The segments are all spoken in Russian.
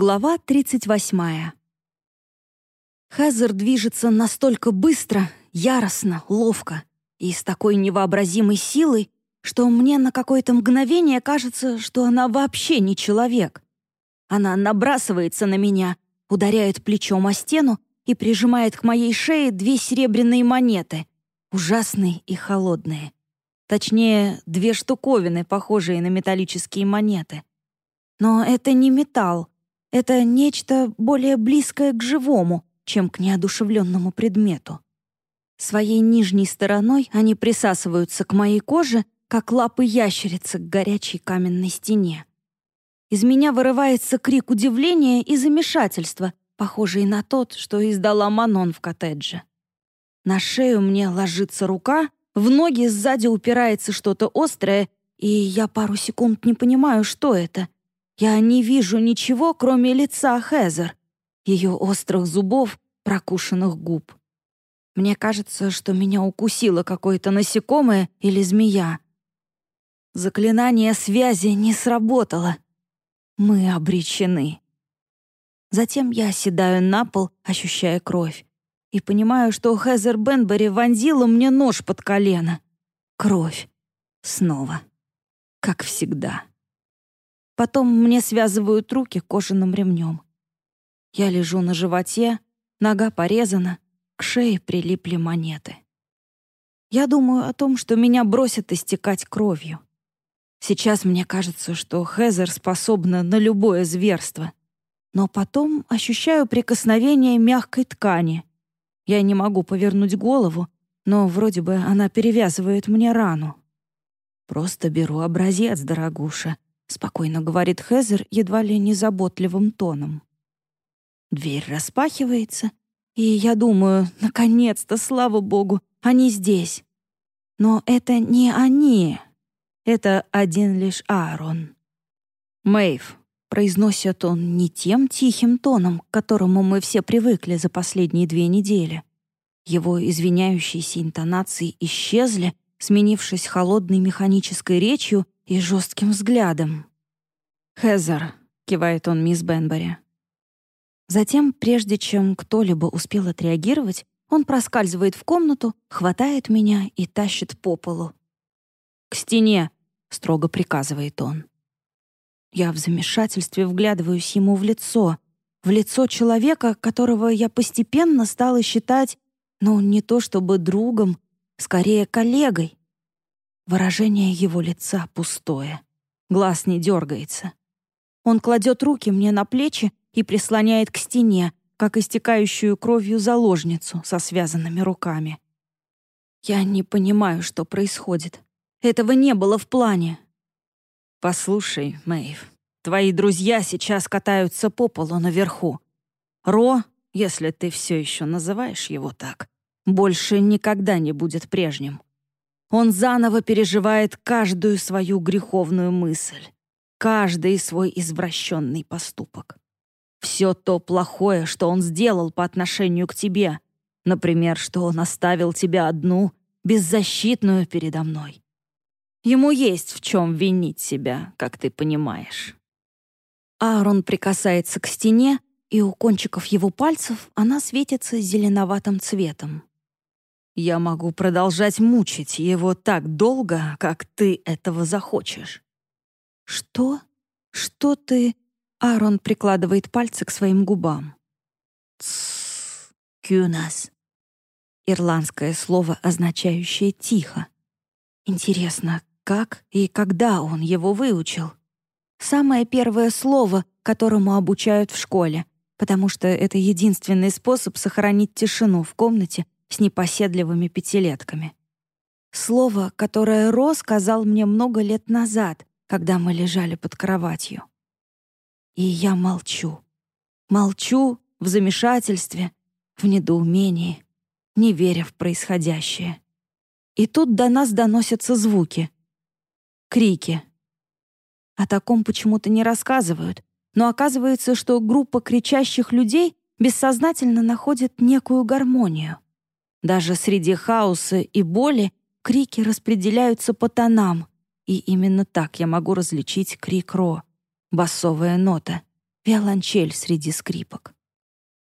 Глава 38. Хезер движется настолько быстро, яростно, ловко и с такой невообразимой силой, что мне на какое-то мгновение кажется, что она вообще не человек. Она набрасывается на меня, ударяет плечом о стену и прижимает к моей шее две серебряные монеты, ужасные и холодные. Точнее, две штуковины, похожие на металлические монеты. Но это не металл, это нечто более близкое к живому, чем к неодушевленному предмету. Своей нижней стороной они присасываются к моей коже, как лапы ящерицы к горячей каменной стене. Из меня вырывается крик удивления и замешательства, похожий на тот, что издала Манон в коттедже. На шею мне ложится рука, в ноги сзади упирается что-то острое, и я пару секунд не понимаю, что это — я не вижу ничего, кроме лица Хезер, ее острых зубов, прокушенных губ. Мне кажется, что меня укусило какое-то насекомое или змея. Заклинание связи не сработало. Мы обречены. Затем я оседаю на пол, ощущая кровь, и понимаю, что Хезер Бенбери вонзила мне нож под колено. Кровь. Снова. Как всегда. Потом мне связывают руки кожаным ремнем. Я лежу на животе, нога порезана, к шее прилипли монеты. Я думаю о том, что меня бросят истекать кровью. Сейчас мне кажется, что Хезер способна на любое зверство. Но потом ощущаю прикосновение мягкой ткани. Я не могу повернуть голову, но вроде бы она перевязывает мне рану. Просто беру образец, дорогуша, — спокойно говорит Хезер едва ли не заботливым тоном. Дверь распахивается, и я думаю, наконец-то, слава богу, они здесь. Но это не они. Это один лишь Аарон. «Мэйв», — произносит он не тем тихим тоном, к которому мы все привыкли за последние две недели. Его извиняющиеся интонации исчезли, сменившись холодной механической речью и жестким взглядом. «Хезер», — кивает он мисс Бенбери. Затем, прежде чем кто-либо успел отреагировать, он проскальзывает в комнату, хватает меня и тащит по полу. «К стене!» — строго приказывает он. Я в замешательстве вглядываюсь ему в лицо, в лицо человека, которого я постепенно стала считать, ну, не то чтобы другом, скорее коллегой. Выражение его лица пустое. Глаз не дергается. Он кладет руки мне на плечи и прислоняет к стене, как истекающую кровью заложницу со связанными руками. Я не понимаю, что происходит. Этого не было в плане. «Послушай, Мэйв, твои друзья сейчас катаются по полу наверху. Ро, если ты все еще называешь его так, больше никогда не будет прежним. Он заново переживает каждую свою греховную мысль, каждый свой извращенный поступок. Все то плохое, что он сделал по отношению к тебе, например, что он оставил тебя одну, беззащитную передо мной. Ему есть в чем винить себя, как ты понимаешь. Аарон прикасается к стене, и у кончиков его пальцев она светится зеленоватым цветом. Я могу продолжать мучить его так долго, как ты этого захочешь». «Что? Что ты...» Аарон прикладывает пальцы к своим губам. «Тссс, кюнас». Ирландское слово, означающее «тихо». Интересно, как и когда он его выучил? Самое первое слово, которому обучают в школе, потому что это единственный способ сохранить тишину в комнате с непоседливыми пятилетками. Слово, которое Ро сказал мне много лет назад, когда мы лежали под кроватью. И я молчу. Молчу в замешательстве, в недоумении, не веря в происходящее. И тут до нас доносятся звуки. Крики. О таком почему-то не рассказывают, но оказывается, что группа кричащих людей бессознательно находит некую гармонию. Даже среди хаоса и боли крики распределяются по тонам, и именно так я могу различить крик Ро, басовая нота, виолончель среди скрипок.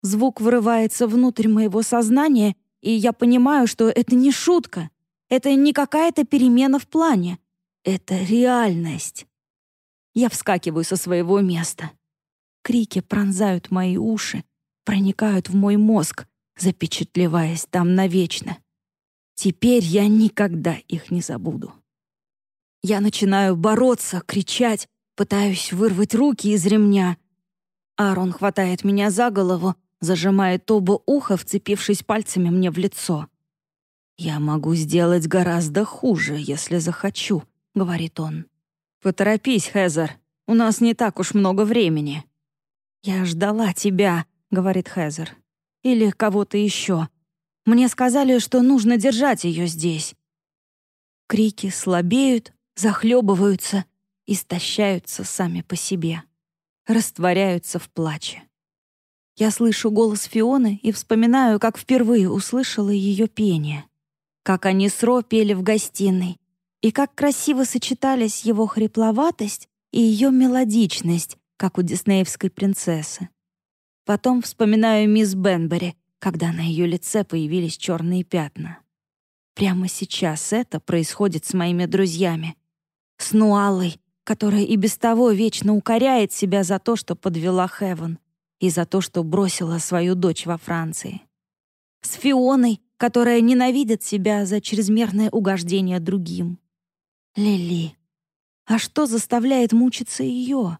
Звук вырывается внутрь моего сознания, и я понимаю, что это не шутка, это не какая-то перемена в плане, это реальность. Я вскакиваю со своего места. Крики пронзают мои уши, проникают в мой мозг, запечатлеваясь там навечно. Теперь я никогда их не забуду. Я начинаю бороться, кричать, пытаюсь вырвать руки из ремня. Аарон хватает меня за голову, зажимает оба уха, вцепившись пальцами мне в лицо. «Я могу сделать гораздо хуже, если захочу», — говорит он. «Поторопись, Хезер, у нас не так уж много времени». «Я ждала тебя», — говорит Хезер. «Или кого-то еще. Мне сказали, что нужно держать ее здесь. Крики слабеют, захлебываются, истощаются сами по себе, растворяются в плаче. Я слышу голос Фионы и вспоминаю, как впервые услышала ее пение, как они с Ро пели в гостиной, и как красиво сочетались его хрипловатость и ее мелодичность, как у диснеевской принцессы. Потом вспоминаю мисс Бенбери, когда на ее лице появились черные пятна. Прямо сейчас это происходит с моими друзьями. С Нуалой, которая и без того вечно укоряет себя за то, что подвела Хевен, и за то, что бросила свою дочь во Франции. С Фионой, которая ненавидит себя за чрезмерное угождение другим. Лили. А что заставляет мучиться ее?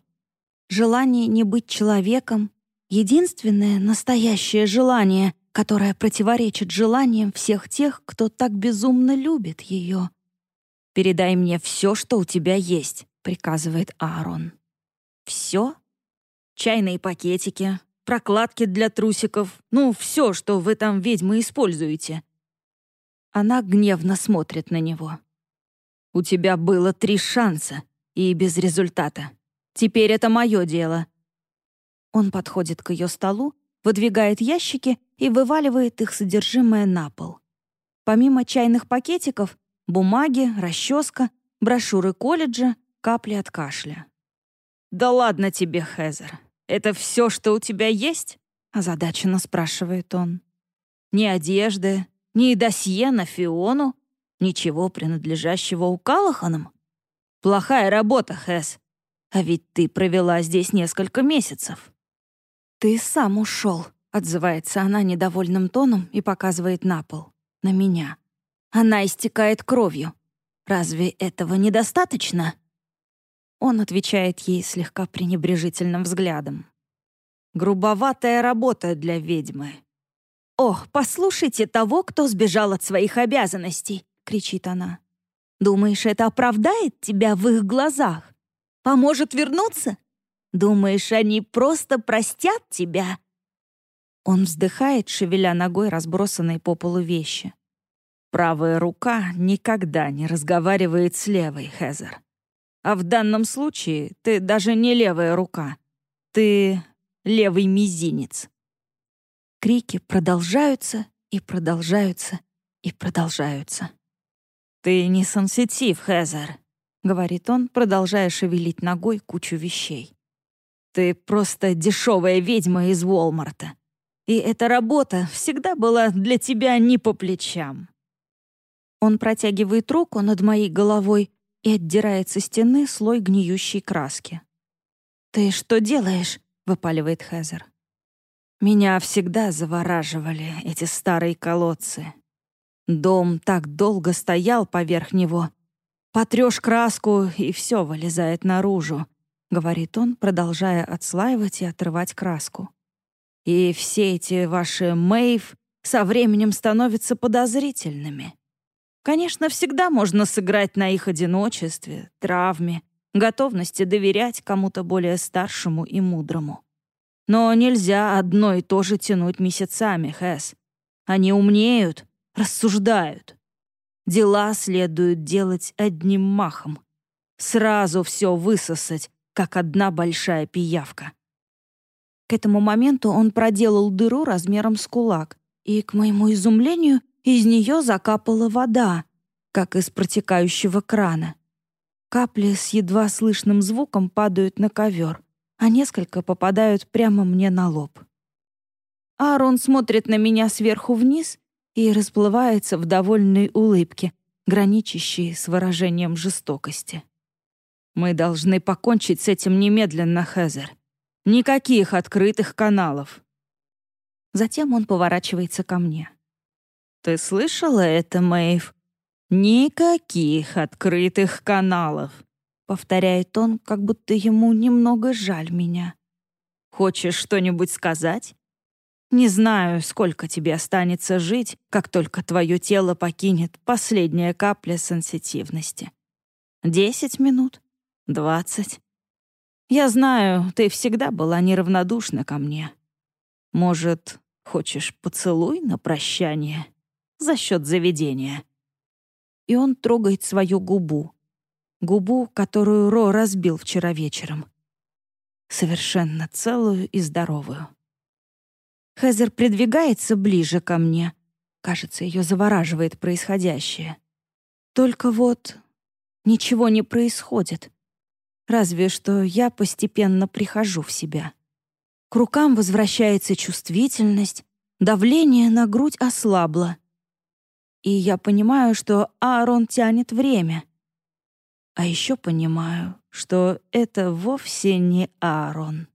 Желание не быть человеком, Единственное настоящее желание, которое противоречит желаниям всех тех, кто так безумно любит ее. «Передай мне все, что у тебя есть», — приказывает Аарон. «Все? Чайные пакетики, прокладки для трусиков, ну, все, что вы там, ведьмы, используете». Она гневно смотрит на него. «У тебя было три шанса, и без результата. Теперь это мое дело. Он подходит к ее столу, выдвигает ящики и вываливает их содержимое на пол. Помимо чайных пакетиков, бумаги, расческа, брошюры колледжа, капли от кашля. «Да ладно тебе, Хезер. Это все, что у тебя есть?» — озадаченно спрашивает он. «Ни одежды, ни досье на Фиону, ничего принадлежащего у Калаханам? Плохая работа, Хэс. А ведь ты провела здесь несколько месяцев». «Ты сам ушел», — отзывается она недовольным тоном и показывает на пол. На меня. Она истекает кровью. Разве этого недостаточно? Он отвечает ей слегка пренебрежительным взглядом. Грубоватая работа для ведьмы. «Ох, послушайте того, кто сбежал от своих обязанностей!» — кричит она. «Думаешь, это оправдает тебя в их глазах? Поможет вернуться? Думаешь, они просто простят тебя?» Он вздыхает, шевеля ногой разбросанной по полу вещи. Правая рука никогда не разговаривает с левой, Хезер. А в данном случае ты даже не левая рука. Ты левый мизинец. Крики продолжаются и продолжаются и продолжаются. «Ты не сенситив, Хезер», — говорит он, продолжая шевелить ногой кучу вещей. Ты просто дешевая ведьма из Уолмарта. И эта работа всегда была для тебя не по плечам. Он протягивает руку над моей головой и отдирает со стены слой гниющей краски. «Ты что делаешь?» — выпаливает Хезер. «Меня всегда завораживали эти старые колодцы. Дом так долго стоял поверх него. Потрешь краску, и все вылезает наружу. — говорит он, продолжая отслаивать и отрывать краску. «И все эти ваши Мэйв со временем становятся подозрительными. Конечно, всегда можно сыграть на их одиночестве, травме, готовности доверять кому-то более старшему и мудрому. Но нельзя одно и то же тянуть месяцами, Хэс. Они умнеют, рассуждают. Дела следует делать одним махом. Сразу все высосать, как одна большая пиявка. К этому моменту он проделал дыру размером с кулак, и, к моему изумлению, из нее закапала вода, как из протекающего крана. Капли с едва слышным звуком падают на ковер, а несколько попадают прямо мне на лоб. Аарон смотрит на меня сверху вниз и расплывается в довольной улыбке, граничащей с выражением жестокости. «Мы должны покончить с этим немедленно, Хезер. Никаких открытых каналов». Затем он поворачивается ко мне. «Ты слышала это, Мэйв? Никаких открытых каналов», — повторяет он, как будто ему немного жаль меня. «Хочешь что-нибудь сказать? Не знаю, сколько тебе останется жить, как только твое тело покинет последняя капля сенситивности. Десять минут? Двадцать? Я знаю, ты всегда была неравнодушна ко мне. Может, хочешь поцелуй на прощание? За счет заведения. И он трогает свою губу. Губу, которую Ро разбил вчера вечером. Совершенно целую и здоровую. Хезер придвигается ближе ко мне. Кажется, ее завораживает происходящее. Только вот ничего не происходит. Разве что я постепенно прихожу в себя. К рукам возвращается чувствительность, давление на грудь ослабло. И я понимаю, что Аарон тянет время. А еще понимаю, что это вовсе не Аарон.